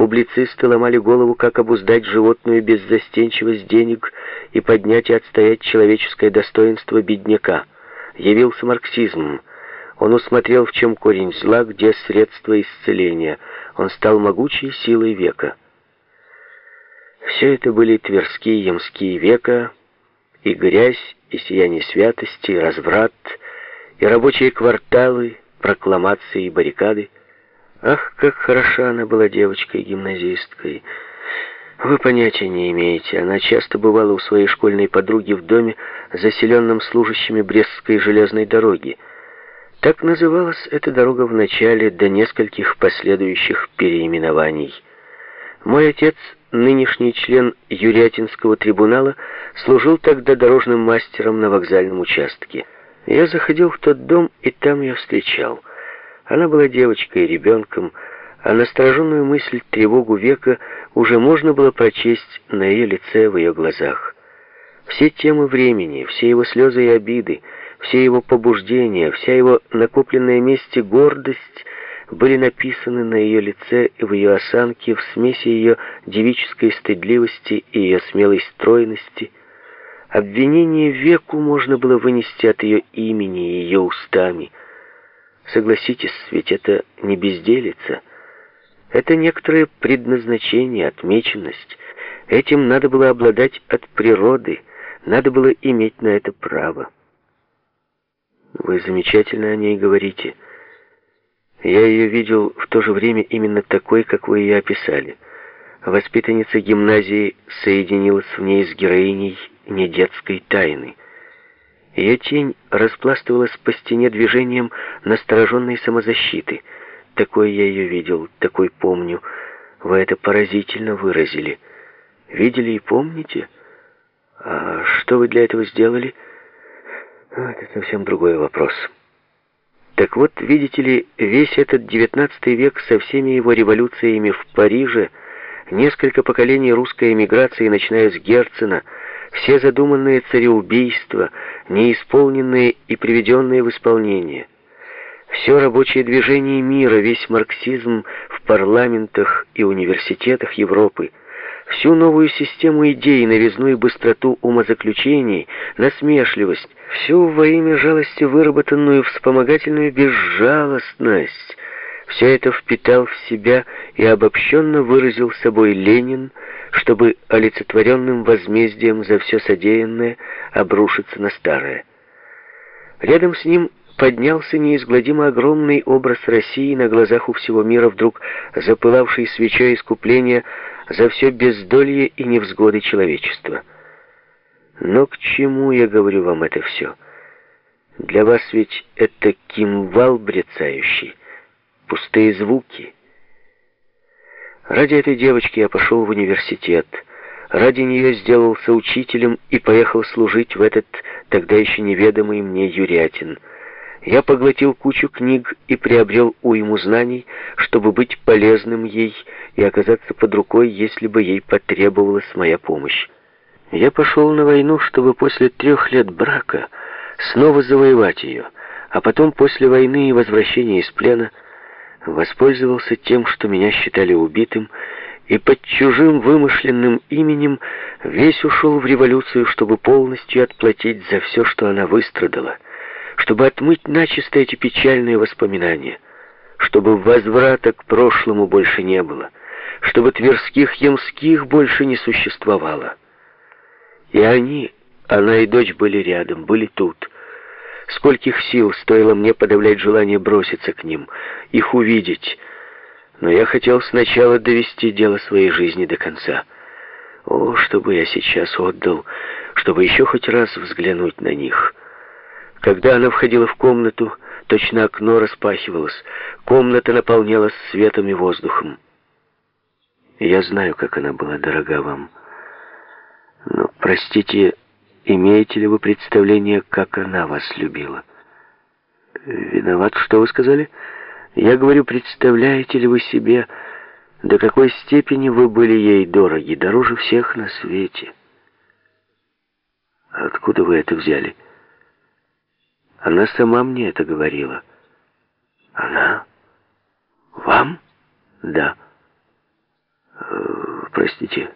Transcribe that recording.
Публицисты ломали голову, как обуздать животную беззастенчивость денег и поднять и отстоять человеческое достоинство бедняка. Явился марксизм. Он усмотрел, в чем корень зла, где средство исцеления. Он стал могучей силой века. Все это были тверские ямские века, и грязь, и сияние святости, и разврат, и рабочие кварталы, прокламации и баррикады. Ах, как хороша она была девочкой-гимназисткой! Вы понятия не имеете. Она часто бывала у своей школьной подруги в доме, заселенном служащими Брестской железной дороги. Так называлась эта дорога в начале до нескольких последующих переименований. Мой отец, нынешний член Юрятинского трибунала, служил тогда дорожным мастером на вокзальном участке. Я заходил в тот дом, и там я встречал. Она была девочкой и ребенком, а настороженную мысль, тревогу века уже можно было прочесть на ее лице, в ее глазах. Все темы времени, все его слезы и обиды, все его побуждения, вся его накопленная месть и гордость были написаны на ее лице и в ее осанке, в смеси ее девической стыдливости и ее смелой стройности. Обвинение веку можно было вынести от ее имени и ее устами. Согласитесь, ведь это не безделица. Это некоторое предназначение, отмеченность. Этим надо было обладать от природы, надо было иметь на это право. Вы замечательно о ней говорите. Я ее видел в то же время именно такой, как вы ее описали. Воспитанница гимназии соединилась в ней с героиней недетской тайны. Ее тень распластывалась по стене движением настороженной самозащиты. Такой я ее видел, такой помню. Вы это поразительно выразили. Видели и помните? А что вы для этого сделали? А, это совсем другой вопрос. Так вот, видите ли, весь этот девятнадцатый век со всеми его революциями в Париже, несколько поколений русской эмиграции, начиная с Герцена, все задуманные цареубийства, неисполненные и приведенные в исполнение. Все рабочее движение мира, весь марксизм в парламентах и университетах Европы, всю новую систему идей, новизну и быстроту умозаключений, насмешливость, всю во имя жалости выработанную вспомогательную безжалостность, все это впитал в себя и обобщенно выразил собой Ленин, чтобы олицетворенным возмездием за все содеянное обрушиться на старое. Рядом с ним поднялся неизгладимо огромный образ России на глазах у всего мира, вдруг запылавший свечой искупления за все бездолье и невзгоды человечества. Но к чему я говорю вам это все? Для вас ведь это кимвал брецающий, пустые звуки — Ради этой девочки я пошел в университет. Ради нее сделался учителем и поехал служить в этот тогда еще неведомый мне Юрятин. Я поглотил кучу книг и приобрел уйму знаний, чтобы быть полезным ей и оказаться под рукой, если бы ей потребовалась моя помощь. Я пошел на войну, чтобы после трех лет брака снова завоевать ее, а потом после войны и возвращения из плена – воспользовался тем, что меня считали убитым, и под чужим вымышленным именем весь ушел в революцию, чтобы полностью отплатить за все, что она выстрадала, чтобы отмыть начисто эти печальные воспоминания, чтобы возврата к прошлому больше не было, чтобы тверских ямских больше не существовало. И они, она и дочь были рядом, были тут, Скольких сил стоило мне подавлять желание броситься к ним, их увидеть. Но я хотел сначала довести дело своей жизни до конца. О, чтобы я сейчас отдал, чтобы еще хоть раз взглянуть на них. Когда она входила в комнату, точно окно распахивалось, комната наполнялась светом и воздухом. Я знаю, как она была дорога вам. Но, простите, Имеете ли вы представление, как она вас любила? Виноват, что вы сказали? Я говорю, представляете ли вы себе, до какой степени вы были ей дороги, дороже всех на свете? Откуда вы это взяли? Она сама мне это говорила. Она? Вам? Да. простите.